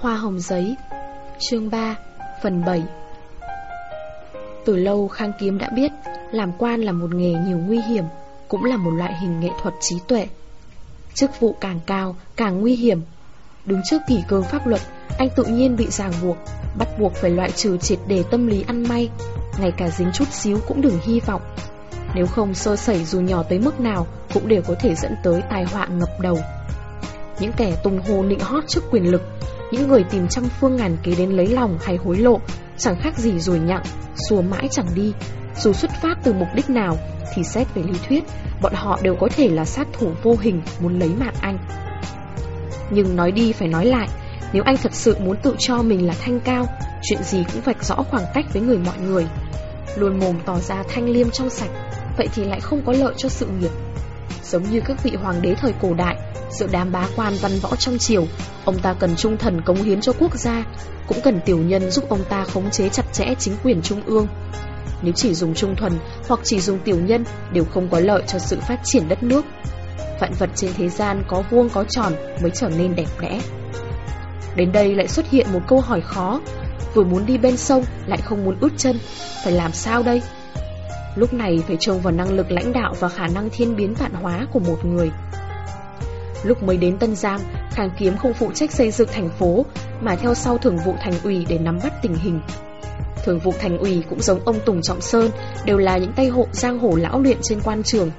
Hoa hồng giấy, Chương 3 Phần 7 Từ lâu Khang Kiếm đã biết, Làm quan là một nghề nhiều nguy hiểm, Cũng là một loại hình nghệ thuật trí tuệ. Chức vụ càng cao, Càng nguy hiểm. Đứng trước kỷ cương pháp luật, Anh tự nhiên bị ràng buộc, Bắt buộc phải loại trừ triệt đề tâm lý ăn may. Ngay cả dính chút xíu cũng đừng hy vọng. Nếu không sơ sẩy dù nhỏ tới mức nào, Cũng đều có thể dẫn tới tai họa ngập đầu. Những kẻ tung hô nịnh hót trước quyền lực, những người tìm trăm phương ngàn kế đến lấy lòng hay hối lộ, Chẳng khác gì rồi nhặng, Xua mãi chẳng đi. Dù xuất phát từ mục đích nào Thì xét về lý thuyết, Bọn họ đều có thể là sát thủ vô hình Muốn lấy mạng anh. Nhưng nói đi phải nói lại, Nếu anh thật sự muốn tự cho mình là thanh cao, Chuyện gì cũng vạch rõ khoảng cách với người mọi người. Luôn mồm tỏ ra thanh liêm trong sạch, Vậy thì lại không có lợi cho sự nghiệp. Giống như các vị hoàng đế thời cổ đại, Giữa đám bá quan văn võ trong triều. Ông ta cần trung thần cống hiến cho quốc gia, Cũng cần tiểu nhân giúp ông ta khống chế chặt chẽ chính quyền trung ương. Nếu chỉ dùng trung thuần hoặc chỉ dùng tiểu nhân Đều không có lợi cho sự phát triển đất nước. Vạn vật trên thế gian có vuông có tròn mới trở nên đẹp đẽ. Đến đây lại xuất hiện một câu hỏi khó. Vừa muốn đi bên sông lại không muốn ướt chân, Phải làm sao đây? Lúc này phải trông vào năng lực lãnh đạo và khả năng thiên biến vạn hóa của một người Lúc mới đến Tân Giang, Khang Kiếm không phụ trách xây dựng thành phố, mà theo sau thường vụ thành ủy để nắm bắt tình hình. Thường vụ thành ủy cũng giống ông Tùng Trọng Sơn, đều là những tay hộ giang hồ lão luyện trên quan trường.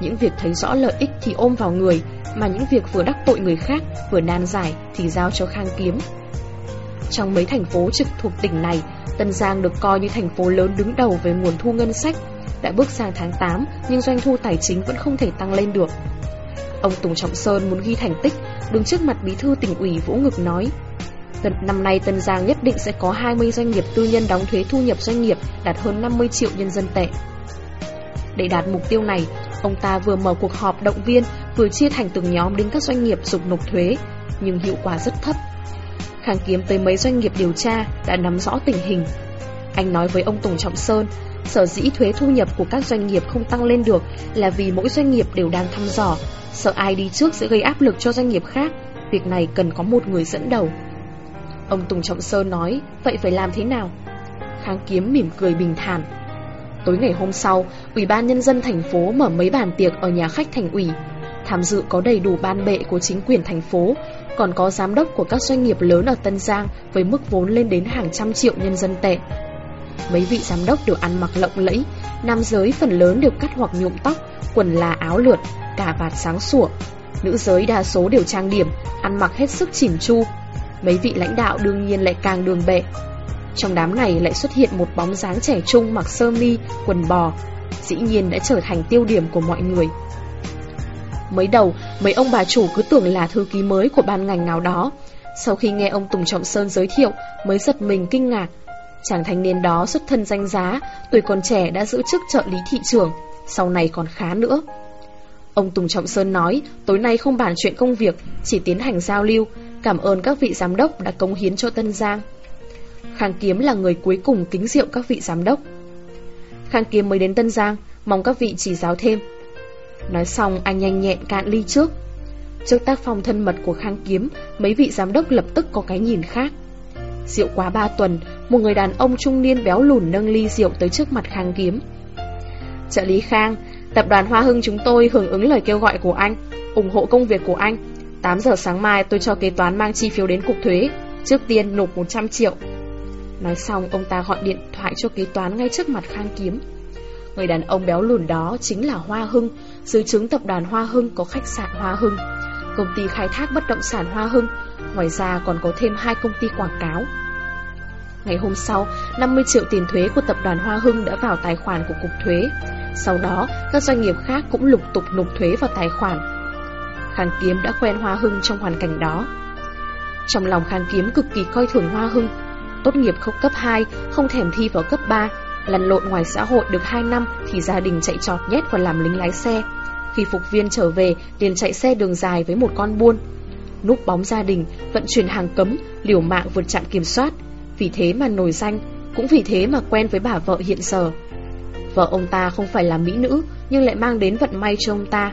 Những việc thấy rõ lợi ích thì ôm vào người, mà những việc vừa đắc tội người khác, vừa nan giải thì giao cho Khang Kiếm. Trong mấy thành phố trực thuộc tỉnh này, Tân Giang được coi như thành phố lớn đứng đầu về nguồn thu ngân sách. Đã bước sang tháng 8 nhưng doanh thu tài chính vẫn không thể tăng lên được. Ông Tùng Trọng Sơn muốn ghi thành tích, đứng trước mặt bí thư tỉnh ủy Vũ Ngực nói. Tận năm nay Tân Giang nhất định sẽ có 20 doanh nghiệp tư nhân đóng thuế thu nhập doanh nghiệp đạt hơn 50 triệu nhân dân tệ. Để đạt mục tiêu này, ông ta vừa mở cuộc họp động viên, vừa chia thành từng nhóm đến các doanh nghiệp dục nộp thuế, nhưng hiệu quả rất thấp. Khang kiếm tới mấy doanh nghiệp điều tra đã nắm rõ tình hình. Anh nói với ông Tùng Trọng Sơn, sở dĩ thuế thu nhập của các doanh nghiệp không tăng lên được là vì mỗi doanh nghiệp đều đang thăm dò, Sợ ai đi trước sẽ gây áp lực cho doanh nghiệp khác Việc này cần có một người dẫn đầu. Ông Tùng Trọng Sơn nói Vậy phải làm thế nào? Kháng Kiếm mỉm cười bình thản. Tối ngày hôm sau Ủy ban Nhân dân thành phố mở mấy bàn tiệc Ở nhà khách thành ủy Tham dự có đầy đủ ban bệ của chính quyền thành phố còn có giám đốc của các doanh nghiệp lớn ở Tân Giang Với mức vốn lên đến hàng trăm triệu nhân dân tệ. Mấy vị giám đốc đều ăn mặc lộng lẫy Nam giới phần lớn đều cắt hoặc nhuộm tóc Quần là áo lượt cả vạt sáng sủa. Nữ giới đa số đều trang điểm Ăn mặc hết sức chỉn chu. Mấy vị lãnh đạo đương nhiên lại càng đường bệ. Trong đám này lại xuất hiện một bóng dáng trẻ trung mặc sơ mi, quần bò Dĩ nhiên đã trở thành tiêu điểm của mọi người. Mới đầu, mấy ông bà chủ cứ tưởng là thư ký mới của ban ngành nào đó. Sau khi nghe ông Tùng Trọng Sơn giới thiệu Mới giật mình kinh ngạc. Chàng thanh niên đó xuất thân danh giá Tuổi còn trẻ đã giữ chức trợ lý thị trường Sau này còn khá nữa. Ông Tùng Trọng Sơn nói Tối nay không bàn chuyện công việc Chỉ tiến hành giao lưu. Cảm ơn các vị giám đốc đã cống hiến cho Tân Giang. Khang Kiếm là người cuối cùng kính rượu các vị giám đốc. Khang Kiếm mới đến Tân Giang Mong các vị chỉ giáo thêm. Nói xong, anh nhanh nhẹn cạn ly trước. Trước tác phong thân mật của Khang Kiếm, Mấy vị giám đốc lập tức có cái nhìn khác. Rượu quá ba tuần, Một người đàn ông trung niên béo lùn nâng ly rượu tới trước mặt Khang Kiếm. Trợ lý Khang, Tập đoàn Hoa Hưng chúng tôi hưởng ứng lời kêu gọi của anh, ủng hộ công việc của anh. 8 giờ sáng mai tôi cho kế toán mang chi phiếu đến cục thuế, Trước tiên nộp 100 triệu. Nói xong, ông ta gọi điện thoại cho kế toán ngay trước mặt Khang Kiếm. Người đàn ông béo lùn đó chính là Hoa Hưng dưới chứng tập đoàn Hoa Hưng có khách sạn Hoa Hưng Công ty khai thác bất động sản Hoa Hưng Ngoài ra còn có thêm hai công ty quảng cáo Ngày hôm sau, 50 triệu tiền thuế của tập đoàn Hoa Hưng đã vào tài khoản của Cục Thuế sau đó, các doanh nghiệp khác cũng lục tục nộp thuế vào tài khoản. Khang Kiếm đã quen Hoa Hưng trong hoàn cảnh đó. Trong lòng Khang Kiếm cực kỳ coi thường Hoa Hưng. Tốt nghiệp không cấp 2, không thèm thi vào cấp 3, lăn lộn ngoài xã hội được 2 năm thì gia đình chạy trọt nhét còn làm lính lái xe. Khi phục viên trở về, liền chạy xe đường dài với một con buôn. Núp bóng gia đình, vận chuyển hàng cấm, liều mạng vượt trạm kiểm soát. Vì thế mà nổi danh, cũng vì thế mà quen với bà vợ hiện giờ. Vợ ông ta không phải là mỹ nữ Nhưng lại mang đến vận may cho ông ta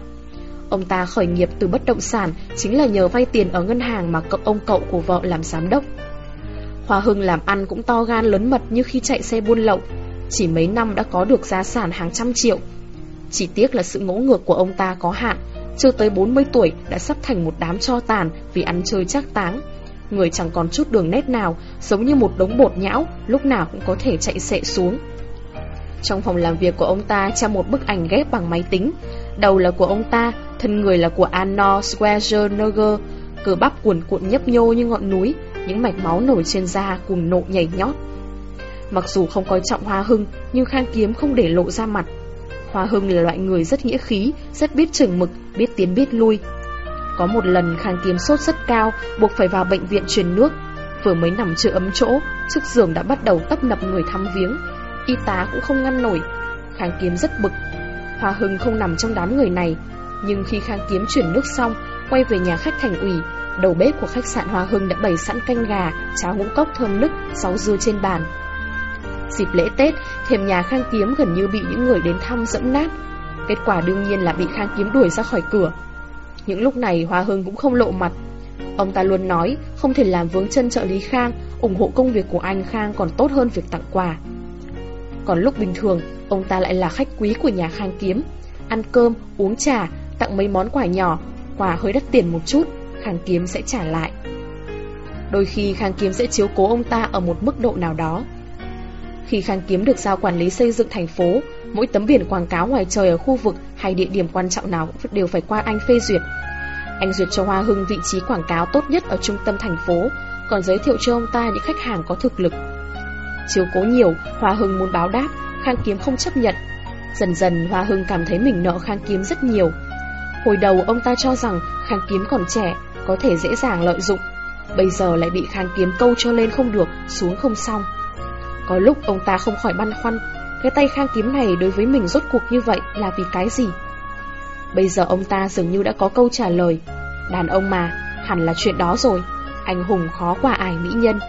Ông ta khởi nghiệp từ bất động sản chính là nhờ vay tiền ở ngân hàng mà cậu ông cậu của vợ làm giám đốc. Hoa Hưng làm ăn cũng to gan lớn mật như khi chạy xe buôn lậu, chỉ mấy năm đã có được gia sản hàng trăm triệu. Chỉ tiếc là sự ngỗ ngược của ông ta có hạn, chưa tới 40 tuổi đã sắp thành một đám cho tàn vì ăn chơi chắc táng. Người chẳng còn chút đường nét nào, giống như một đống bột nhão, lúc nào cũng có thể chạy sệ xuống. Trong phòng làm việc của ông ta treo một bức ảnh ghép bằng máy tính. Đầu là của ông ta, thân người là của Arnold Schwarzenegger, cơ bắp cuồn cuộn nhấp nhô như ngọn núi, những mạch máu nổi trên da cùng nộ nhảy nhót. Mặc dù không coi trọng Hoa Hưng, nhưng Khang Kiếm không để lộ ra mặt. Hoa Hưng là loại người rất nghĩa khí, rất biết chừng mực, biết tiến biết lui. Có một lần Khang Kiếm sốt rất cao, buộc phải vào bệnh viện truyền nước. Vừa mới nằm chưa ấm chỗ, trước giường đã bắt đầu tấp nập người thăm viếng. Y tá cũng không ngăn nổi. Khang Kiếm rất bực. Hoa Hưng không nằm trong đám người này, nhưng khi Khang Kiếm chuyển nước xong, quay về nhà khách thành ủy, đầu bếp của khách sạn Hoa Hưng đã bày sẵn canh gà, cháo ngũ cốc thơm nức, rau dưa trên bàn. Dịp lễ Tết, thềm nhà Khang Kiếm gần như bị những người đến thăm dẫm nát. Kết quả đương nhiên là bị Khang Kiếm đuổi ra khỏi cửa. Những lúc này Hoa Hưng cũng không lộ mặt. Ông ta luôn nói không thể làm vướng chân trợ lý Khang, ủng hộ công việc của anh Khang còn tốt hơn việc tặng quà. Còn lúc bình thường, ông ta lại là khách quý của nhà Khang Kiếm. Ăn cơm, uống trà, tặng mấy món quà nhỏ, quà hơi đắt tiền một chút, Khang Kiếm sẽ trả lại. Đôi khi Khang Kiếm sẽ chiếu cố ông ta ở một mức độ nào đó. Khi Khang Kiếm được giao quản lý xây dựng thành phố, mỗi tấm biển quảng cáo ngoài trời ở khu vực hay địa điểm quan trọng nào đều phải qua anh phê duyệt. Anh duyệt cho Hoa Hưng vị trí quảng cáo tốt nhất ở trung tâm thành phố, còn giới thiệu cho ông ta những khách hàng có thực lực. Chiếu cố nhiều, Hoa Hưng muốn báo đáp, Khang Kiếm không chấp nhận. Dần dần Hoa Hưng cảm thấy mình nợ Khang Kiếm rất nhiều. Hồi đầu ông ta cho rằng Khang Kiếm còn trẻ, có thể dễ dàng lợi dụng. Bây giờ lại bị Khang Kiếm câu cho lên không được, xuống không xong. Có lúc ông ta không khỏi băn khoăn, cái tay Khang Kiếm này đối với mình rốt cuộc như vậy là vì cái gì? Bây giờ ông ta dường như đã có câu trả lời. Đàn ông mà, hẳn là chuyện đó rồi. Anh hùng khó qua ải mỹ nhân.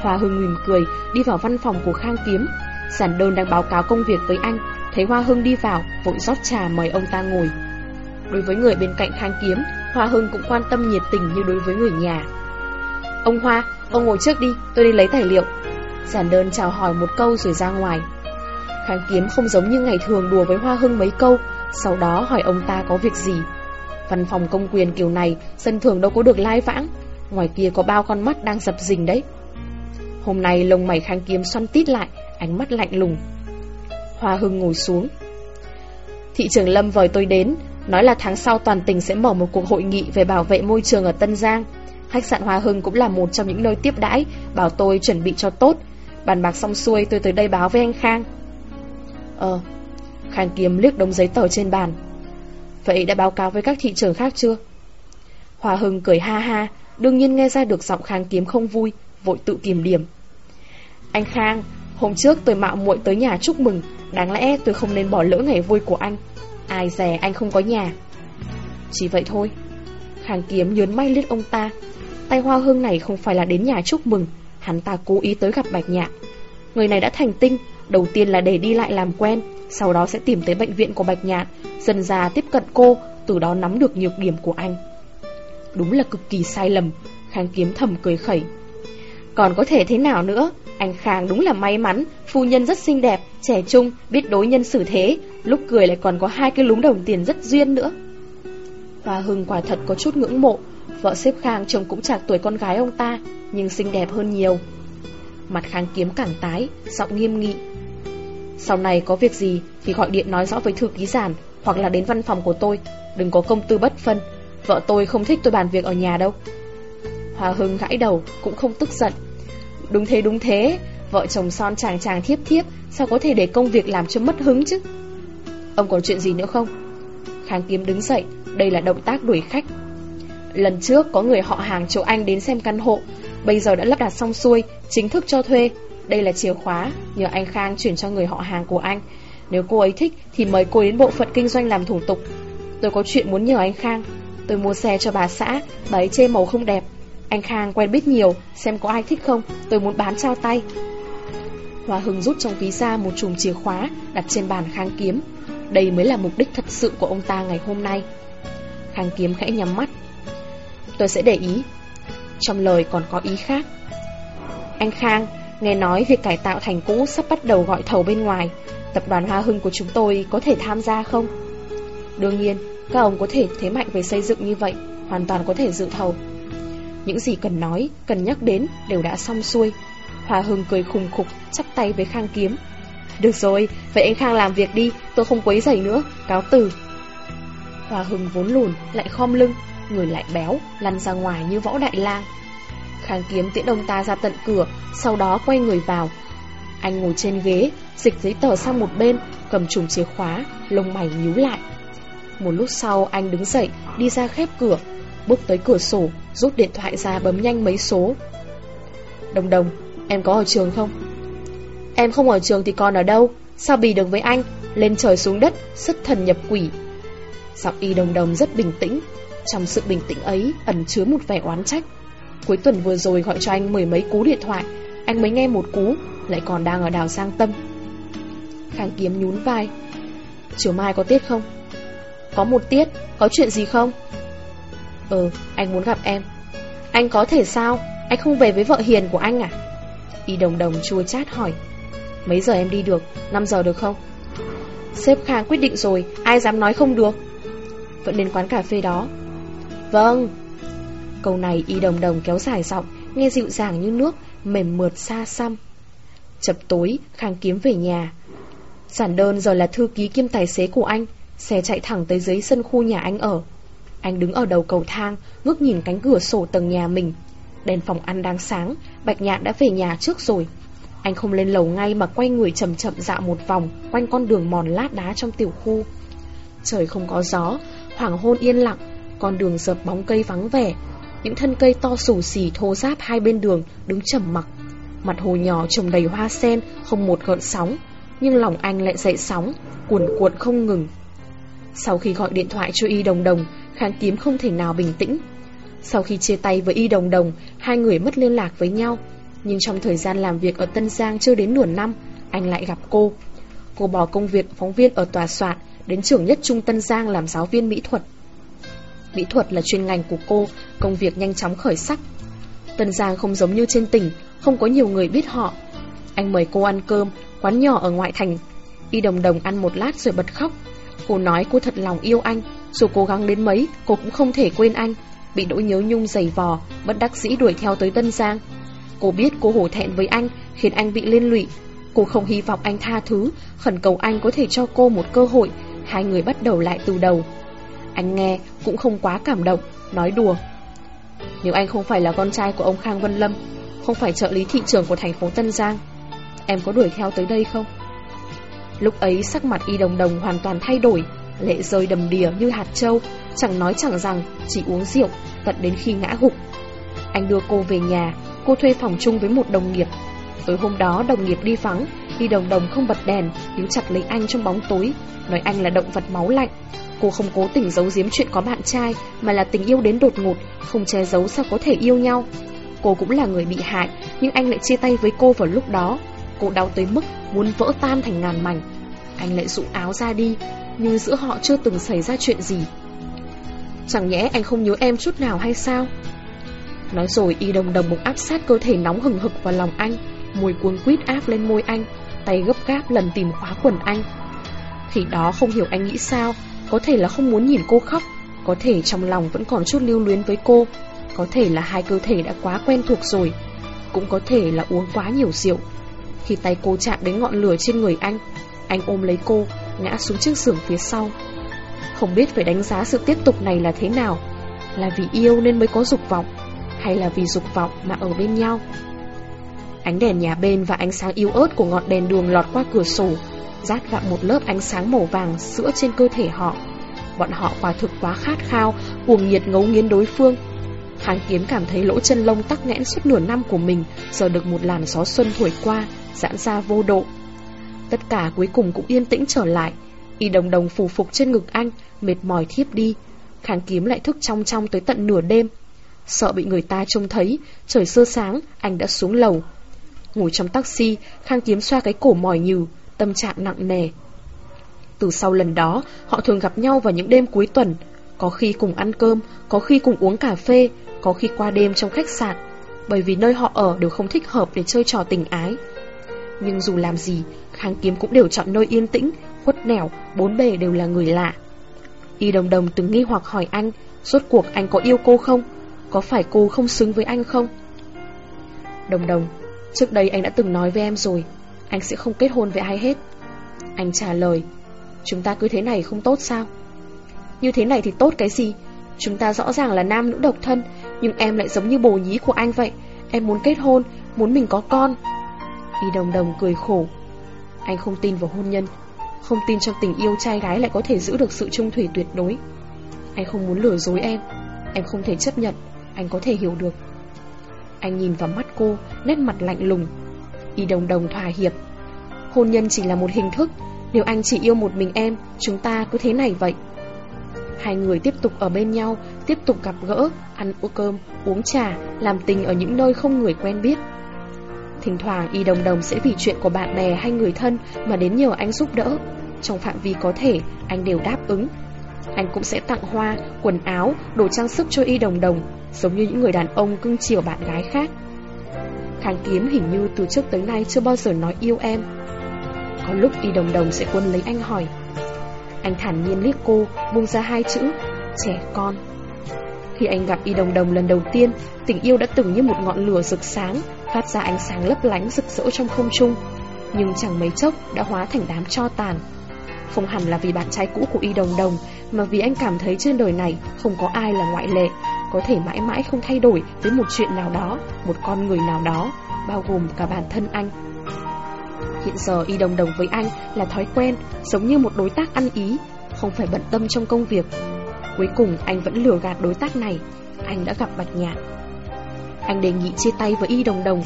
Hoa Hưng mỉm cười, đi vào văn phòng của Khang Kiếm. Giản đơn đang báo cáo công việc với anh, thấy Hoa Hưng đi vào, vội rót trà mời ông ta ngồi. Đối với người bên cạnh Khang Kiếm, Hoa Hưng cũng quan tâm nhiệt tình như đối với người nhà. Ông Hoa, ông ngồi trước đi, tôi đi lấy tài liệu. Giản đơn chào hỏi một câu rồi ra ngoài. Khang Kiếm không giống như ngày thường đùa với Hoa Hưng mấy câu, sau đó hỏi ông ta có việc gì. Văn phòng công quyền kiểu này, dân thường đâu có được lai vãng, ngoài kia có bao con mắt đang dập dình đấy. Hôm nay lông mày Khang Kiếm xoăn tít lại, ánh mắt lạnh lùng. Hoa Hưng ngồi xuống. Thị trưởng Lâm vời tôi đến, nói là tháng sau toàn tỉnh sẽ mở một cuộc hội nghị về bảo vệ môi trường ở Tân Giang. Khách sạn Hoa Hưng cũng là một trong những nơi tiếp đãi, bảo tôi chuẩn bị cho tốt. Bàn bạc xong xuôi tôi tới đây báo với anh Khang. Ờ, Khang Kiếm liếc đống giấy tờ trên bàn. Vậy đã báo cáo với các thị trường khác chưa? Hoa Hưng cười ha ha, đương nhiên nghe ra được giọng Khang Kiếm không vui, vội tự kìm điểm. Anh Khang, hôm trước tôi mạo muội tới nhà chúc mừng, đáng lẽ tôi không nên bỏ lỡ ngày vui của anh. Ai dè anh không có nhà. Chỉ vậy thôi. Khang Kiếm nhớn may liếc ông ta. Tay Hoa Hương này không phải là đến nhà chúc mừng, hắn ta cố ý tới gặp Bạch Nhạc. Người này đã thành tinh, đầu tiên là để đi lại làm quen, sau đó sẽ tìm tới bệnh viện của Bạch Nhạc, dần ra tiếp cận cô, từ đó nắm được nhược điểm của anh. Đúng là cực kỳ sai lầm, Khang Kiếm thầm cười khẩy. Còn có thể thế nào nữa, anh Khang đúng là may mắn, phu nhân rất xinh đẹp, trẻ trung, biết đối nhân xử thế, lúc cười lại còn có hai cái lúm đồng tiền rất duyên nữa. Hoa Hưng quả thật có chút ngưỡng mộ, vợ xếp Khang chồng cũng chạc tuổi con gái ông ta, nhưng xinh đẹp hơn nhiều. Mặt Khang kiếm cảng tái, giọng nghiêm nghị. Sau này có việc gì thì gọi điện nói rõ với thư ký giản hoặc là đến văn phòng của tôi, đừng có công tư bất phân. Vợ tôi không thích tôi bàn việc ở nhà đâu. hòa Hưng gãi đầu, cũng không tức giận. Đúng thế đúng thế, vợ chồng son chàng chàng thiếp thiếp, sao có thể để công việc làm cho mất hứng chứ? Ông còn chuyện gì nữa không? Khang Kiếm đứng dậy, đây là động tác đuổi khách. Lần trước có người họ hàng chỗ anh đến xem căn hộ, bây giờ đã lắp đặt xong xuôi, chính thức cho thuê. Đây là chìa khóa, nhờ anh Khang chuyển cho người họ hàng của anh. Nếu cô ấy thích thì mời cô đến bộ phận kinh doanh làm thủ tục. Tôi có chuyện muốn nhờ anh Khang. Tôi mua xe cho bà xã, bà ấy chê màu không đẹp. Anh Khang quen biết nhiều, xem có ai thích không, tôi muốn bán trao tay. Hoa Hưng rút trong ví ra một chùm chìa khóa đặt trên bàn Khang kiếm. Đây mới là mục đích thật sự của ông ta ngày hôm nay. Khang Kiếm khẽ nhắm mắt. Tôi sẽ để ý. Trong lời còn có ý khác. Anh Khang, nghe nói việc cải tạo thành cũ sắp bắt đầu gọi thầu bên ngoài. Tập đoàn Hoa Hưng của chúng tôi có thể tham gia không? Đương nhiên, các ông có thể thế mạnh về xây dựng như vậy, hoàn toàn có thể dự thầu. Những gì cần nói, cần nhắc đến đều đã xong xuôi. Hoa Hưng cười khùng khục, chắp tay với Khang Kiếm. Được rồi, vậy anh Khang làm việc đi, tôi không quấy rầy nữa, cáo từ. Hoa Hưng vốn lùn, lại khom lưng, người lại béo, lăn ra ngoài như võ đại lang. Khang Kiếm tiễn ông ta ra tận cửa, sau đó quay người vào. Anh ngồi trên ghế, dịch giấy tờ sang một bên, cầm chùm chìa khóa, lông mày nhíu lại. Một lúc sau anh đứng dậy, đi ra khép cửa, bước tới cửa sổ, rút điện thoại ra bấm nhanh mấy số. Đồng đồng, em có ở trường không? Em không ở trường thì còn ở đâu? Sao bì được với anh? Lên trời xuống đất, sức thần nhập quỷ. Giọng y đồng đồng rất bình tĩnh. Trong sự bình tĩnh ấy ẩn chứa một vẻ oán trách. Cuối tuần vừa rồi gọi cho anh mười mấy cú điện thoại, anh mới nghe một cú, lại còn đang ở đào sang Tâm. Khang Kiếm nhún vai. Chiều mai có tiết không? Có một tiết, có chuyện gì không? Ừ, anh muốn gặp em. Anh có thể sao? Anh không về với vợ hiền của anh à? Y đồng đồng chua chát hỏi. Mấy giờ em đi được? 5 giờ được không? Sếp Khang quyết định rồi, ai dám nói không được? Vẫn đến quán cà phê đó. Vâng. Câu này Y đồng đồng kéo dài giọng, nghe dịu dàng như nước, mềm mượt xa xăm. Chập tối, Khang kiếm về nhà. Giản đơn giờ là thư ký kiêm tài xế của anh, xe chạy thẳng tới dưới sân khu nhà anh ở. Anh đứng ở đầu cầu thang, ngước nhìn cánh cửa sổ tầng nhà mình. Đèn phòng ăn đang sáng, Bạch Nhạn đã về nhà trước rồi. Anh không lên lầu ngay mà quay người chậm chậm dạo một vòng quanh con đường mòn lát đá trong tiểu khu. Trời không có gió, hoàng hôn yên lặng, con đường dập bóng cây vắng vẻ. Những thân cây to xù xì thô ráp hai bên đường đứng trầm mặc. Mặt hồ nhỏ trồng đầy hoa sen, không một gợn sóng, nhưng lòng anh lại dậy sóng, cuồn cuộn không ngừng. Sau khi gọi điện thoại cho Y Đồng Đồng, Kháng Kiếm không thể nào bình tĩnh. Sau khi chia tay với Y Đồng Đồng, hai người mất liên lạc với nhau. Nhưng trong thời gian làm việc ở Tân Giang chưa đến nửa năm, anh lại gặp cô. Cô bỏ công việc phóng viên ở tòa soạn, đến trường nhất trung Tân Giang làm giáo viên mỹ thuật. Mỹ thuật là chuyên ngành của cô, công việc nhanh chóng khởi sắc. Tân Giang không giống như trên tỉnh, không có nhiều người biết họ. Anh mời cô ăn cơm, quán nhỏ ở ngoại thành. Y đồng đồng ăn một lát rồi bật khóc. Cô nói cô thật lòng yêu anh, dù cố gắng đến mấy, cô cũng không thể quên anh. Bị nỗi nhớ nhung dày vò, bất đắc dĩ đuổi theo tới Tân Giang. Cô biết cô hổ thẹn với anh, khiến anh bị liên lụy. Cô không hy vọng anh tha thứ, khẩn cầu anh có thể cho cô một cơ hội, hai người bắt đầu lại từ đầu. Anh nghe cũng không quá cảm động, nói đùa. Nếu anh không phải là con trai của ông Khang Vân Lâm, không phải trợ lý thị trường của thành phố Tân Giang, em có đuổi theo tới đây không? Lúc ấy sắc mặt y đồng đồng hoàn toàn thay đổi, lệ rơi đầm đìa như hạt trâu, chẳng nói chẳng rằng, chỉ uống rượu, tận đến khi ngã gục. Anh đưa cô về nhà, cô thuê phòng chung với một đồng nghiệp. Tối hôm đó đồng nghiệp đi vắng, y đồng đồng không bật đèn, níu chặt lấy anh trong bóng tối, nói anh là động vật máu lạnh. Cô không cố tình giấu giếm chuyện có bạn trai, mà là tình yêu đến đột ngột, không che giấu sao có thể yêu nhau. Cô cũng là người bị hại, nhưng anh lại chia tay với cô vào lúc đó. Cô đau tới mức muốn vỡ tan thành ngàn mảnh. Anh lại dụ áo ra đi, như giữa họ chưa từng xảy ra chuyện gì. Chẳng nhẽ anh không nhớ em chút nào hay sao? Nói rồi y đồng đồng bụng áp sát cơ thể nóng hừng hực vào lòng anh, mùi cuốn quýt áp lên môi anh, tay gấp gáp lần tìm khóa quần anh. Khi đó không hiểu anh nghĩ sao, có thể là không muốn nhìn cô khóc, có thể trong lòng vẫn còn chút lưu luyến với cô, có thể là hai cơ thể đã quá quen thuộc rồi, cũng có thể là uống quá nhiều rượu. Khi tay cô chạm đến ngọn lửa trên người anh, anh ôm lấy cô, ngã xuống chiếc giường phía sau. Không biết phải đánh giá sự tiếp tục này là thế nào, là vì yêu nên mới có dục vọng, hay là vì dục vọng mà ở bên nhau. Ánh đèn nhà bên và ánh sáng yếu ớt của ngọn đèn đường lọt qua cửa sổ, rát vào một lớp ánh sáng màu vàng sữa trên cơ thể họ. Bọn họ quả thực quá khát khao, cuồng nhiệt ngấu nghiến đối phương. Kháng kiếm cảm thấy lỗ chân lông tắc nghẽn suốt nửa năm của mình, giờ được một làn gió xuân thổi qua, giãn ra vô độ. Tất cả cuối cùng cũng yên tĩnh trở lại, y đồng đồng phù phục trên ngực anh, mệt mỏi thiếp đi. Kháng kiếm lại thức trong trong tới tận nửa đêm. Sợ bị người ta trông thấy, trời sơ sáng, anh đã xuống lầu. Ngồi trong taxi, Khang Kiếm xoa cái cổ mỏi nhừ, tâm trạng nặng nề. Từ sau lần đó, họ thường gặp nhau vào những đêm cuối tuần. Có khi cùng ăn cơm, có khi cùng uống cà phê, có khi qua đêm trong khách sạn, bởi vì nơi họ ở đều không thích hợp để chơi trò tình ái. Nhưng dù làm gì, Khang Kiếm cũng đều chọn nơi yên tĩnh, khuất nẻo, bốn bề đều là người lạ. Y Đồng Đồng từng nghi hoặc hỏi anh, rốt cuộc anh có yêu cô không? Có phải cô không xứng với anh không? Đồng Đồng, trước đây anh đã từng nói với em rồi, anh sẽ không kết hôn với ai hết. Anh trả lời, chúng ta cứ thế này không tốt sao? Như thế này thì tốt cái gì? Chúng ta rõ ràng là nam nữ độc thân, nhưng em lại giống như bồ nhí của anh vậy. Em muốn kết hôn, muốn mình có con. Y Đồng Đồng cười khổ. Anh không tin vào hôn nhân, không tin trong tình yêu trai gái lại có thể giữ được sự trung thủy tuyệt đối Anh không muốn lừa dối em Em không thể chấp nhận Anh có thể hiểu được anh nhìn vào mắt cô Nét mặt lạnh lùng. Y đồng đồng thỏa hiệp. Hôn nhân chỉ là một hình thức. Nếu anh chỉ yêu một mình em Chúng ta cứ thế này vậy. Hai người tiếp tục ở bên nhau Tiếp tục gặp gỡ Ăn uống cơm, uống trà Làm tình ở những nơi không người quen biết. Thỉnh thoảng Y Đồng Đồng sẽ vì chuyện của bạn bè hay người thân mà đến nhờ anh giúp đỡ. Trong phạm vi có thể, anh đều đáp ứng. Anh cũng sẽ tặng hoa, quần áo, đồ trang sức cho Y Đồng Đồng, giống như những người đàn ông cưng chiều bạn gái khác. Kháng Kiếm hình như từ trước tới nay chưa bao giờ nói yêu em. Có lúc Y Đồng Đồng sẽ quân lấy anh hỏi. Anh thản nhiên liếc cô, buông ra hai chữ, trẻ con. Khi anh gặp Y Đồng Đồng lần đầu tiên, tình yêu đã từng như một ngọn lửa rực sáng, phát ra ánh sáng lấp lánh rực rỡ trong không trung, nhưng chẳng mấy chốc đã hóa thành đám cho tàn. Không hẳn là vì bạn trai cũ của Y Đồng Đồng, mà vì anh cảm thấy trên đời này không có ai là ngoại lệ, có thể mãi mãi không thay đổi với một chuyện nào đó, một con người nào đó, bao gồm cả bản thân anh. Hiện giờ Y Đồng Đồng với anh là thói quen, giống như một đối tác ăn ý, không phải bận tâm trong công việc. Cuối cùng anh vẫn lừa gạt đối tác này, anh đã gặp Bạch Nhạn. Anh đề nghị chia tay với Y Đồng Đồng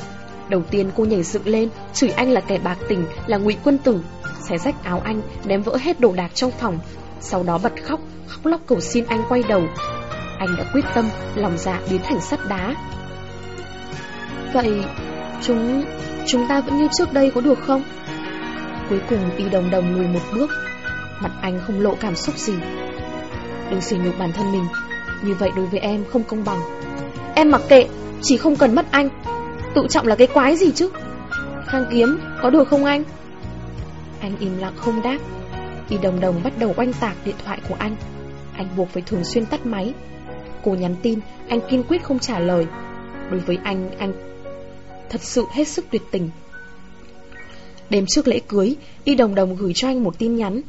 Đầu tiên cô nhảy dựng lên Chửi anh là kẻ bạc tình Là ngụy quân tử Xé rách áo anh Ném vỡ hết đồ đạc trong phòng sau đó bật khóc Khóc lóc cầu xin anh quay đầu. Anh đã quyết tâm, Lòng dạ biến thành sắt đá. Vậy Chúng Chúng ta vẫn như trước đây có được không? Cuối cùng Y Đồng Đồng lùi một bước. Mặt anh không lộ cảm xúc gì. Đừng xỉ nhục bản thân mình. Như vậy đối với em không công bằng. Em mặc kệ, chỉ không cần mất anh. Tự trọng là cái quái gì chứ? Khang kiếm, có được không anh? Anh im lặng không đáp. Y đồng đồng bắt đầu oanh tạc điện thoại của anh Anh buộc phải thường xuyên tắt máy. Cô nhắn tin, Anh kiên quyết không trả lời. Đối với anh Anh thật sự hết sức tuyệt tình. Đêm trước lễ cưới, Y đồng đồng gửi cho anh một tin nhắn.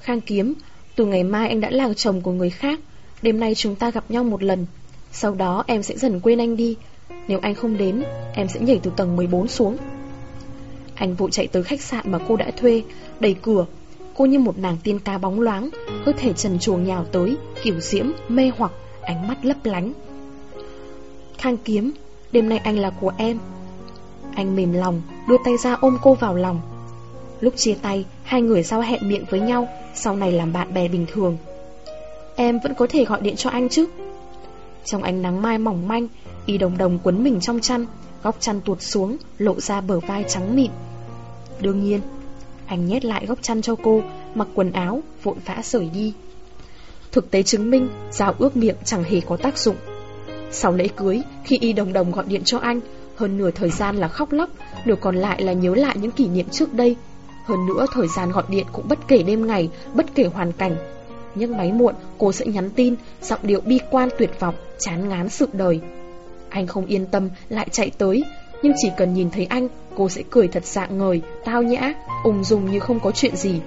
Khang kiếm, Từ ngày mai anh đã là chồng của người khác, Đêm nay chúng ta gặp nhau một lần. Sau đó em sẽ dần quên anh đi. Nếu anh không đến, Em sẽ nhảy từ tầng 14 xuống. Anh vội chạy tới khách sạn mà cô đã thuê, Đẩy cửa. Cô như một nàng tiên ca bóng loáng Cơ thể trần chuồng nhào tới Kiểu diễm, mê hoặc, ánh mắt lấp lánh. Khang kiếm Đêm nay anh là của em. Anh mềm lòng Đưa tay ra ôm cô vào lòng. Lúc chia tay Hai người giao hẹn miệng với nhau Sau này làm bạn bè bình thường. Em vẫn có thể gọi điện cho anh chứ? Trong ánh nắng mai mỏng manh Y đồng đồng quấn mình trong chăn Góc chăn tuột xuống Lộ ra bờ vai trắng mịn. Đương nhiên anh nhét lại góc chăn cho cô Mặc quần áo Vội vã rời đi. Thực tế chứng minh Giao ước miệng chẳng hề có tác dụng. Sau lễ cưới Khi Y đồng đồng gọi điện cho anh Hơn nửa thời gian là khóc lóc Nửa còn lại là nhớ lại những kỷ niệm trước đây. Hơn nữa thời gian gọi điện cũng bất kể đêm ngày Bất kể hoàn cảnh. Nhưng máy muộn, cô sẽ nhắn tin, giọng điệu bi quan tuyệt vọng, chán ngán sự đời. Anh không yên tâm, lại chạy tới, nhưng chỉ cần nhìn thấy anh, cô sẽ cười thật dạng ngời, tao nhã, ung dung như không có chuyện gì.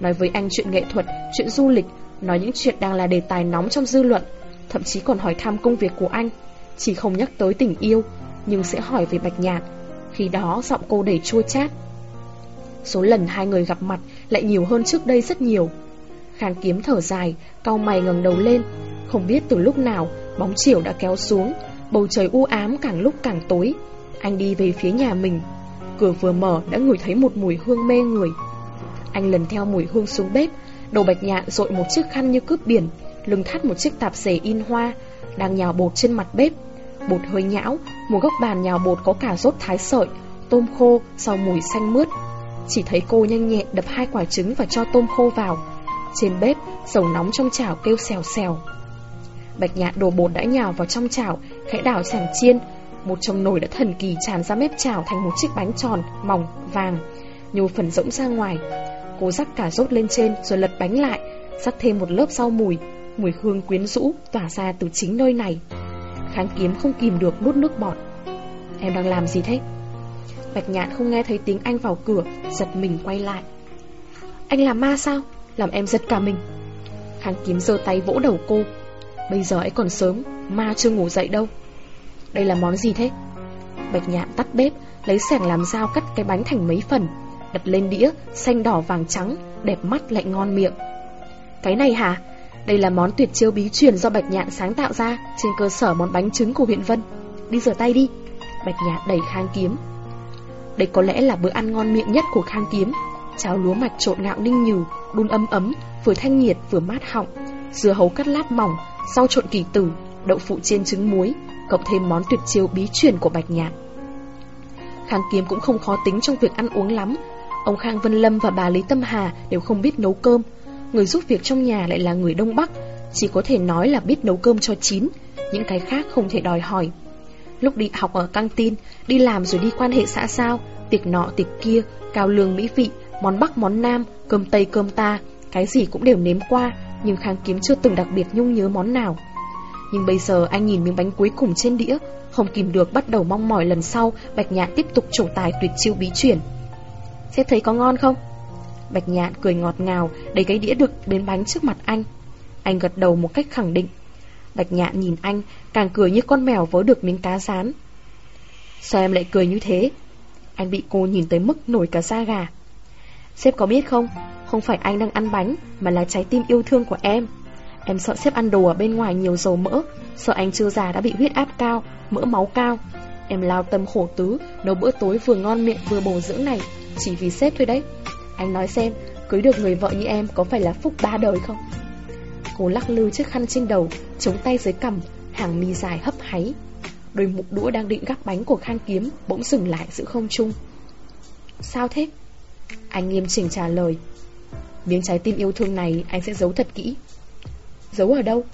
Nói với anh chuyện nghệ thuật, chuyện du lịch, nói những chuyện đang là đề tài nóng trong dư luận, thậm chí còn hỏi thăm công việc của anh. Chỉ không nhắc tới tình yêu, nhưng sẽ hỏi về bạch nhạn. Khi đó giọng cô đầy chua chát. Số lần hai người gặp mặt lại nhiều hơn trước đây rất nhiều. Khang kiếm thở dài, cau mày ngẩng đầu lên. Không biết từ lúc nào, bóng chiều đã kéo xuống, bầu trời u ám càng lúc càng tối. Anh đi về phía nhà mình. Cửa vừa mở đã ngửi thấy một mùi hương mê người. Anh lần theo mùi hương xuống bếp, đầu bạch nhạn rội một chiếc khăn như cướp biển, lưng thắt một chiếc tạp dề in hoa, đang nhào bột trên mặt bếp. Bột hơi nhão, một góc bàn nhào bột có cả rốt thái sợi, tôm khô, sau mùi xanh mướt. Chỉ thấy cô nhanh nhẹn đập hai quả trứng và cho tôm khô vào, Trên bếp, dầu nóng trong chảo kêu xèo xèo. Bạch nhạn đổ bột đã nhào vào trong chảo, khẽ đảo sảng chiên. Một trong nồi đã thần kỳ tràn ra mép chảo thành một chiếc bánh tròn, mỏng, vàng, nhô phần rỗng ra ngoài. Cô rắc cả rốt lên trên rồi lật bánh lại, rắc thêm một lớp rau mùi, mùi hương quyến rũ tỏa ra từ chính nơi này. Kháng kiếm không kìm được nuốt nước bọt. Em đang làm gì thế? Bạch nhạn không nghe thấy tiếng anh vào cửa, giật mình quay lại. Anh là ma sao? Làm em giật cả mình. Kháng kiếm giơ tay vỗ đầu cô. Bây giờ ấy còn sớm, ma chưa ngủ dậy đâu. Đây là món gì thế? Bạch nhạn tắt bếp, lấy sẻng làm dao cắt cái bánh thành mấy phần, đặt lên đĩa, xanh đỏ vàng trắng, đẹp mắt lại ngon miệng. Cái này hả? Đây là món tuyệt chiêu bí truyền do Bạch Nhạn sáng tạo ra trên cơ sở món bánh trứng của huyện Vân. Đi rửa tay đi. Bạch Nhạn đẩy Khang Kiếm. Đây có lẽ là bữa ăn ngon miệng nhất của Khang Kiếm. Cháo lúa mạch trộn gạo ninh nhừ, đun ấm ấm, vừa thanh nhiệt vừa mát họng. Dưa hấu cắt lát mỏng, rau trộn kỳ tử, đậu phụ chiên trứng muối, cộng thêm món tuyệt chiêu bí truyền của Bạch Nhạn. Khang Kiếm cũng không khó tính trong việc ăn uống lắm. Ông Khang Vân Lâm và bà Lý Tâm Hà đều không biết nấu cơm, Người giúp việc trong nhà lại là người Đông Bắc. Chỉ có thể nói là biết nấu cơm cho chín. Những cái khác không thể đòi hỏi. Lúc đi học ở căng tin Đi làm rồi đi quan hệ xã sao Tiệc nọ tiệc kia Cao lương mỹ vị Món Bắc món Nam Cơm Tây cơm ta Cái gì cũng đều nếm qua Nhưng Khang Kiếm chưa từng đặc biệt nhung nhớ món nào. Nhưng bây giờ anh nhìn miếng bánh cuối cùng trên đĩa, Không kìm được bắt đầu mong mỏi lần sau Bạch Nhạn tiếp tục trổ tài tuyệt chiêu bí chuyển Xếp thấy có ngon không? Bạch nhạn cười ngọt ngào Đẩy cái đĩa được đến bánh trước mặt anh. Anh gật đầu một cách khẳng định. Bạch nhạn nhìn anh, Càng cười như con mèo vớ được miếng cá rán. Sao em lại cười như thế? Anh bị cô nhìn tới mức nổi cả da gà. Sếp có biết không? Không phải anh đang ăn bánh, Mà là trái tim yêu thương của em. Em sợ sếp ăn đồ ở bên ngoài nhiều dầu mỡ Sợ anh chưa già đã bị huyết áp cao Mỡ máu cao Em lao tâm khổ tứ Nấu bữa tối vừa ngon miệng vừa bổ dưỡng này Chỉ vì sếp thôi đấy anh nói xem, cưới được người vợ như em có phải là phúc ba đời không? Cô lắc lư chiếc khăn trên đầu, chống tay dưới cằm, hàng mi dài hấp háy. Đôi mục đũa đang định gắp bánh của khang kiếm bỗng dừng lại giữa không trung. Sao thế? Anh nghiêm chỉnh trả lời. Miếng trái tim yêu thương này anh sẽ giấu thật kỹ. Giấu ở đâu?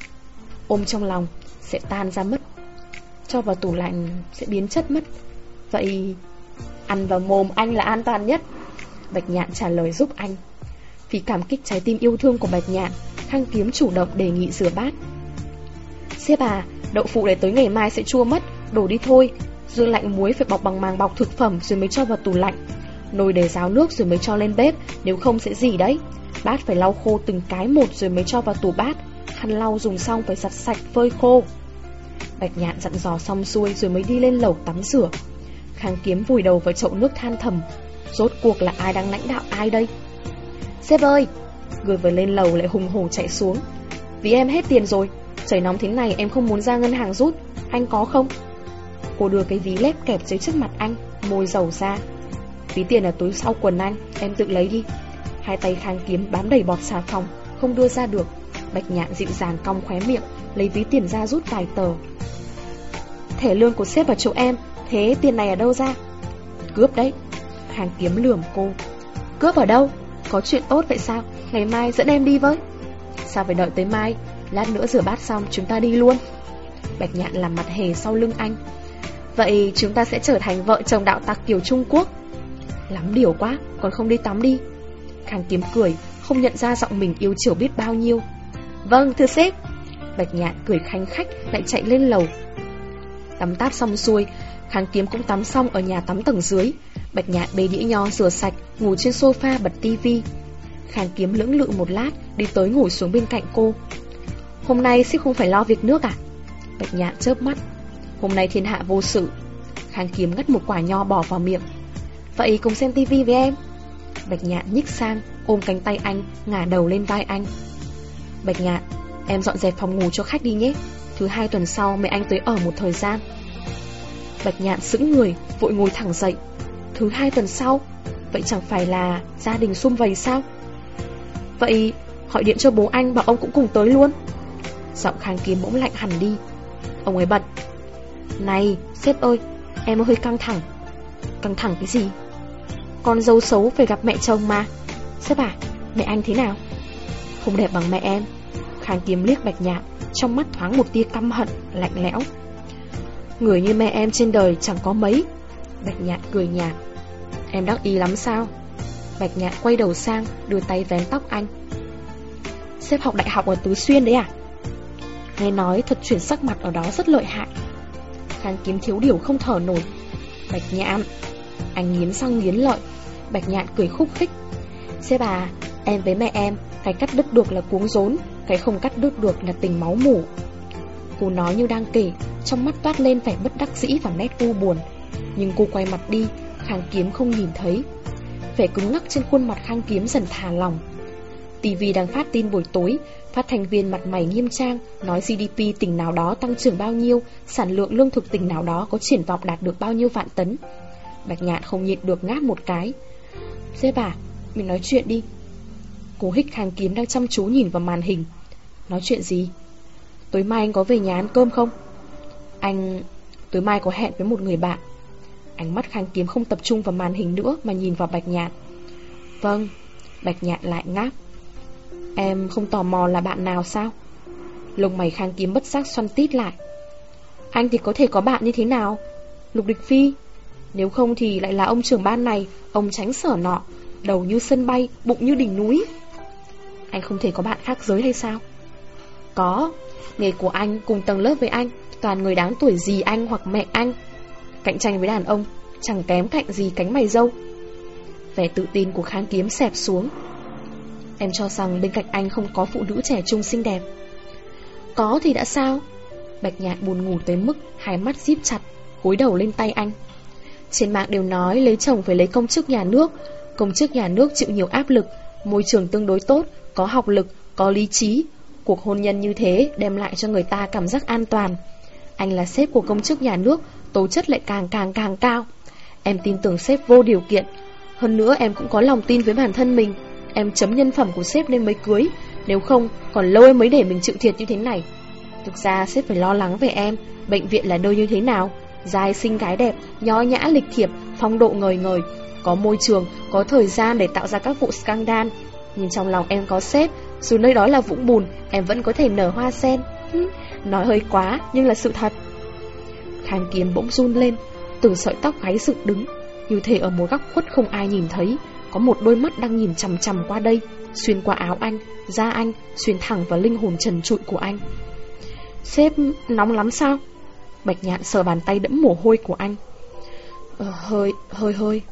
Ôm trong lòng, sẽ tan ra mất. Cho vào tủ lạnh sẽ biến chất mất. Vậy ăn vào mồm anh là an toàn nhất. Bạch Nhạn trả lời giúp anh. Vì cảm kích trái tim yêu thương của Bạch Nhạn, Khang Kiếm chủ động đề nghị rửa bát. Xếp à, đậu phụ để tới ngày mai sẽ chua mất, đổ đi thôi. Dương lạnh muối phải bọc bằng màng bọc thực phẩm rồi mới cho vào tủ lạnh. Nồi để ráo nước rồi mới cho lên bếp, nếu không sẽ gì đấy. Bát phải lau khô từng cái một rồi mới cho vào tủ bát. Khăn lau dùng xong phải giặt sạch phơi khô. Bạch nhạn dặn dò xong xuôi rồi mới đi lên lầu tắm rửa. Khang kiếm vùi đầu vào chậu nước than thầm, Rốt cuộc là ai đang lãnh đạo ai đây? Sếp ơi! Người vừa lên lầu lại hùng hổ chạy xuống. Vì em hết tiền rồi. Trời nóng thế này em không muốn ra ngân hàng rút. Anh có không? Cô đưa cái ví lép kẹp dưới trước mặt anh Môi dầu ra. Ví tiền ở túi sau quần anh Em tự lấy đi. Hai tay khang kiếm bám đầy bọt xà phòng Không đưa ra được. Bạch nhạn dịu dàng cong khóe miệng, Lấy ví tiền ra rút vài tờ. Thẻ lương của sếp ở chỗ em, Thế tiền này ở đâu ra? Cướp đấy. Hàng kiếm lườm cô. Cướp ở đâu? Có chuyện tốt vậy sao? Ngày mai dẫn em đi với. Sao phải đợi tới mai? Lát nữa rửa bát xong, chúng ta đi luôn. Bạch nhạn làm mặt hề sau lưng anh. Vậy chúng ta sẽ trở thành vợ chồng đạo tặc kiểu Trung Quốc. Lắm điều quá, Còn không đi tắm đi. Khang kiếm cười, Không nhận ra giọng mình yêu chiều biết bao nhiêu. Vâng thưa sếp. Bạch nhạn cười khanh khách, Lại chạy lên lầu. Tắm táp xong xuôi Khang kiếm cũng tắm xong ở nhà tắm tầng dưới. Bạch nhạn bê đĩa nho rửa sạch, Ngủ trên sofa bật tivi Khang kiếm lưỡng lự một lát, Đi tới ngủ xuống bên cạnh cô. Hôm nay sếp không phải lo việc nước à? Bạch nhạn chớp mắt. Hôm nay thiên hạ vô sự. Khang kiếm ngắt một quả nho bỏ vào miệng. Vậy cùng xem tivi với em. Bạch nhạn nhích sang, Ôm cánh tay anh, Ngả đầu lên vai anh. Bạch nhạn Em dọn dẹp phòng ngủ cho khách đi nhé. Thứ hai tuần sau mẹ anh tới ở một thời gian. Bạch nhạn sững người, Vội ngồi thẳng dậy. Thứ hai tuần sau, Vậy chẳng phải là gia đình sum vầy sao? Vậy hỏi điện cho bố anh Bảo ông cũng cùng tới luôn. Giọng khang kiếm bỗng lạnh hẳn đi. Ông ấy bật, Này, sếp ơi, Em hơi căng thẳng. Căng thẳng cái gì? Con dâu xấu phải gặp mẹ chồng mà. Sếp à mẹ anh thế nào? Không đẹp bằng mẹ em. Khang kiếm liếc bạch nhạn Trong mắt thoáng một tia căm hận, lạnh lẽo. Người như mẹ em trên đời chẳng có mấy. Bạch nhạn cười nhạt. Em đắc ý lắm sao? Bạch nhạn quay đầu sang Đưa tay vén tóc anh. Xếp học đại học ở Tứ Xuyên đấy à? Nghe nói thật chuyển sắc mặt ở đó rất lợi hại. Khang kiếm thiếu điều không thở nổi. Bạch nhạn Anh nghiến răng nghiến lợi. Bạch nhạn cười khúc khích. Xếp à Em với mẹ em Cái cắt đứt được là cuống rốn. Cái không cắt đứt được là tình máu mủ. Cô nói như đang kể, Trong mắt toát lên vẻ bất đắc dĩ và nét u buồn. Nhưng cô quay mặt đi, Khang kiếm không nhìn thấy. Vẻ cứng ngắc trên khuôn mặt khang kiếm dần thả lòng TV đang phát tin buổi tối, Phát thành viên mặt mày nghiêm trang, Nói GDP tỉnh nào đó tăng trưởng bao nhiêu, Sản lượng lương thực tỉnh nào đó Có triển vọng đạt được bao nhiêu vạn tấn. Bạch nhạn không nhịn được ngáp một cái. Dê à Mình nói chuyện đi. Cô hích khang kiếm đang chăm chú nhìn vào màn hình. Nói chuyện gì? Tối mai anh có về nhà ăn cơm không? Anh Tối mai có hẹn với một người bạn. Ánh mắt khang kiếm không tập trung vào màn hình nữa Mà nhìn vào bạch nhạn. Vâng Bạch nhạn lại ngáp. Em không tò mò là bạn nào sao? Lông mày khang kiếm bất giác xoăn tít lại. Anh thì có thể có bạn như thế nào? Lục địch phi Nếu không thì lại là ông trưởng ban này Ông tránh sở nọ Đầu như sân bay, bụng như đỉnh núi. Anh không thể có bạn khác giới hay sao? Có. Nghề của anh cùng tầng lớp với anh Toàn người đáng tuổi gì anh hoặc mẹ anh. Cạnh tranh với đàn ông Chẳng kém cạnh gì cánh mày dâu. Vẻ tự tin của kháng kiếm xẹp xuống. Em cho rằng bên cạnh anh không có phụ nữ trẻ trung xinh đẹp. Có thì đã sao? Bạch nhạn buồn ngủ tới mức Hai mắt díp chặt Cúi đầu lên tay anh. Trên mạng đều nói lấy chồng phải lấy công chức nhà nước. Công chức nhà nước chịu nhiều áp lực Môi trường tương đối tốt Có học lực, có lý trí. Cuộc hôn nhân như thế đem lại cho người ta cảm giác an toàn. Anh là sếp của công chức nhà nước Tố chất lại càng càng càng cao. Em tin tưởng sếp vô điều kiện. Hơn nữa em cũng có lòng tin với bản thân mình. Em chấm nhân phẩm của sếp nên mới cưới Nếu không còn lâu em mới để mình chịu thiệt như thế này. Thực ra sếp phải lo lắng về em Bệnh viện là nơi như thế nào. Dài xinh gái đẹp, nho nhã lịch thiệp Phong độ ngời ngời. Có môi trường, có thời gian để tạo ra các vụ scandal. Nhìn trong lòng em có sếp dù nơi đó là vũng bùn Em vẫn có thể nở hoa sen. Nói hơi quá nhưng là sự thật. Khang kiếm bỗng run lên Từng sợi tóc gáy dựng đứng. Như thể ở một góc khuất không ai nhìn thấy có một đôi mắt đang nhìn chằm chằm qua đây Xuyên qua áo anh, da anh Xuyên thẳng vào linh hồn trần trụi của anh. Sếp nóng lắm sao? Bạch nhạn sờ bàn tay đẫm mồ hôi của anh. Ờ, Hơi, hơi hơi.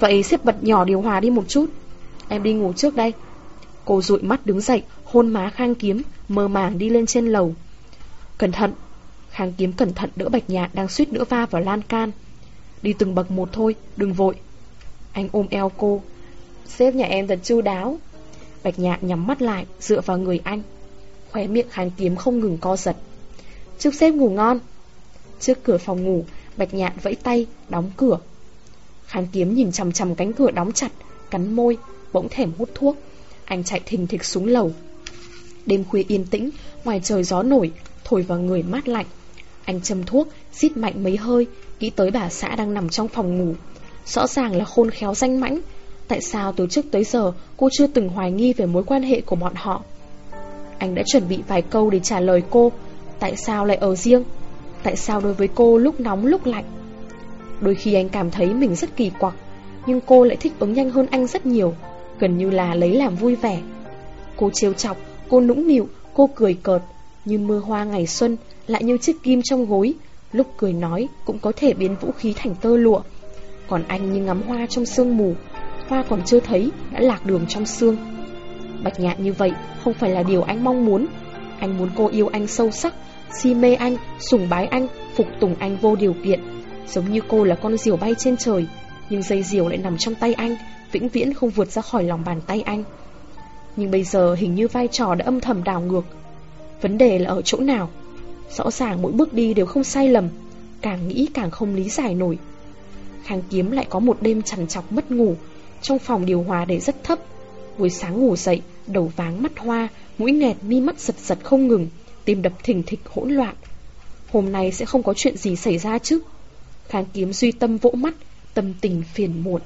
Vậy sếp bật nhỏ điều hòa đi một chút. Em đi ngủ trước đây. Cô dụi mắt đứng dậy Hôn má khang kiếm Mơ màng đi lên trên lầu. Cẩn thận! Khang kiếm cẩn thận đỡ bạch nhạn đang suýt nữa va vào lan can. Đi từng bậc một thôi, đừng vội. Anh ôm eo cô. Sếp nhà em thật chu đáo. Bạch nhạn nhắm mắt lại Dựa vào người anh. Khóe miệng khang kiếm không ngừng co giật. Chúc sếp ngủ ngon. Trước cửa phòng ngủ Bạch nhạn vẫy tay Đóng cửa. Khang kiếm nhìn chằm chằm cánh cửa đóng chặt Cắn môi Bỗng thèm hút thuốc. Anh chạy thình thịch xuống lầu. Đêm khuya yên tĩnh, Ngoài trời gió nổi, Thổi vào người mát lạnh. Anh châm thuốc Xít mạnh mấy hơi, Nghĩ tới bà xã đang nằm trong phòng ngủ. Rõ ràng là khôn khéo danh mãnh. Tại sao từ trước tới giờ, cô chưa từng hoài nghi về mối quan hệ của bọn họ? Anh đã chuẩn bị vài câu để trả lời cô. Tại sao lại ở riêng? Tại sao đối với cô lúc nóng lúc lạnh? Đôi khi anh cảm thấy mình rất kỳ quặc, Nhưng cô lại thích ứng nhanh hơn anh rất nhiều. Gần như là lấy làm vui vẻ. Cô trêu chọc, cô nũng nịu, cô cười cợt Như mưa hoa ngày xuân Lại như chiếc kim trong gối Lúc cười nói cũng có thể biến vũ khí thành tơ lụa. Còn anh như ngắm hoa trong sương mù Hoa còn chưa thấy Đã lạc đường trong sương. Bạch nhạn như vậy không phải là điều anh mong muốn. Anh muốn cô yêu anh sâu sắc Si mê anh, sùng bái anh Phục tùng anh vô điều kiện. Giống như cô là con diều bay trên trời Nhưng dây diều lại nằm trong tay anh Vĩnh viễn không vượt ra khỏi lòng bàn tay anh. Nhưng bây giờ hình như vai trò đã âm thầm đảo ngược. Vấn đề là ở chỗ nào? Rõ ràng mỗi bước đi đều không sai lầm, Càng nghĩ càng không lý giải nổi. Khang kiếm lại có một đêm chằn chọc mất ngủ, Trong phòng điều hòa để rất thấp. Buổi sáng ngủ dậy, Đầu váng mắt hoa, Mũi nghẹt mi mắt giật giật không ngừng, Tim đập thình thịch hỗn loạn. Hôm nay sẽ không có chuyện gì xảy ra chứ? Khang kiếm duy tâm vỗ mắt, Tâm tình phiền muộn.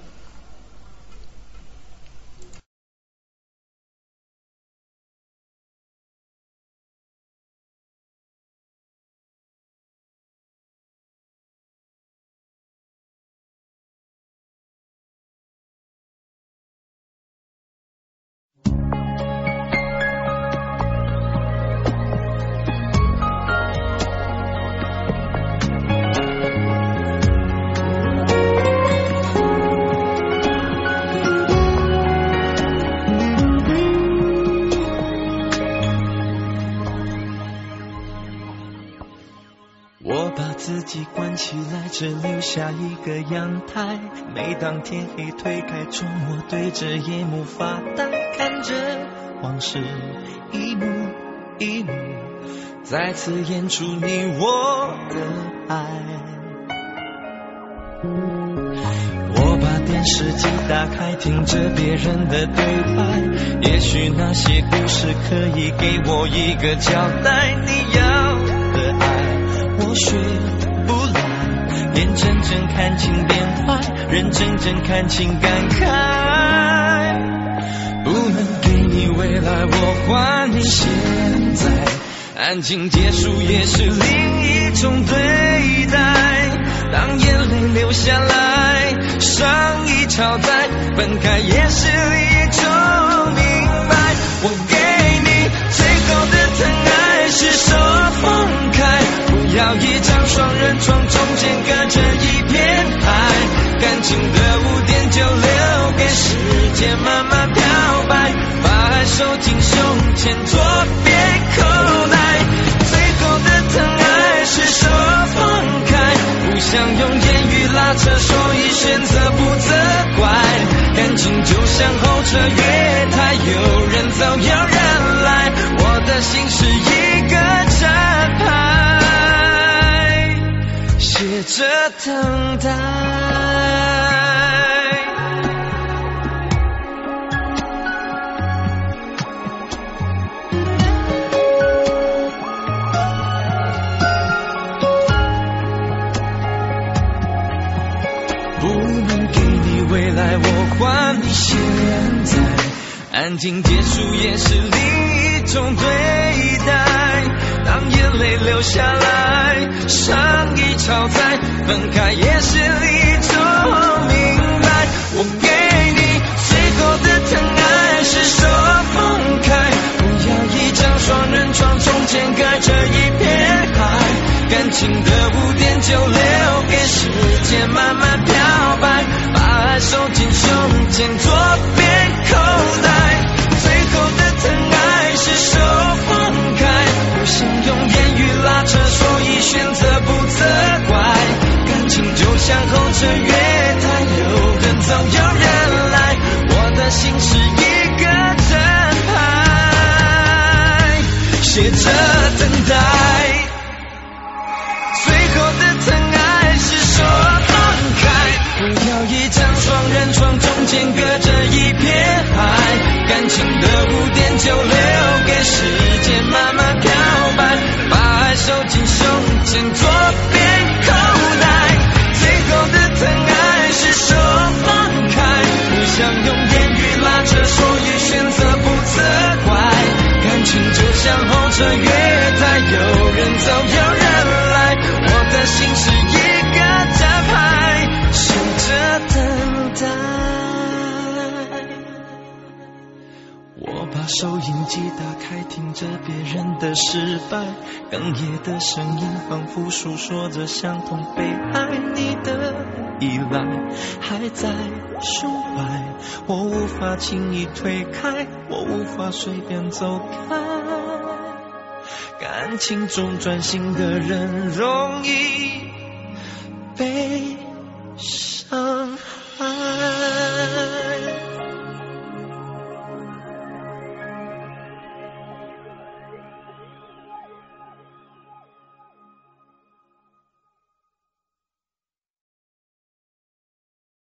只留下一个阳台。每当天黑推开窗，我对着夜幕发呆，看着往事一幕一幕，再次演出你我的爱。我把电视机打开，听着别人的对白，也许那些故事可以给我一个交代。你要的爱。我学，眼睁睁看情变坏，人真正看情感慨。不能给你未来，我还你现在。安静结束也是另一种对待。当眼泪流下来，伤已超载，分开也是一种双人床，中间隔着一片海，感情的污点就留给时间慢慢漂白，把爱收进胸前左边口袋。最后的疼爱是手放开，不想用言语拉扯，所以选择不责怪。感情就像候车月台，有人走有人来，我的心是一着等待，不能给你未来，我还你现在。安静结束也是另一种对待。当眼泪流下来，伤超载，分开也是一种明白。我给你最后的疼爱，是手放开，不要一张双人床，中间隔着。一片海，感情的污点就留给时间慢慢漂白，把爱收进胸前左边口袋，最后的疼爱是手放开。不想用言语拉扯，所以选择。情就像候车月台，有人走有人来，我的心是一个站牌，写着等待。最后的疼爱是说放开，不要一张双人床，中间隔着一片海，感情的污点就留给时间慢慢漂白，把爱。收进胸前这月台，有人走有人来，我的心是一个站牌，守着等待。我把收音机打开，听着别人的失败，哽咽的声音仿佛诉说着相同悲哀。你的依赖还在胸怀，我无法轻易推开，我无法随便走开。感情中专心的人容易被伤害。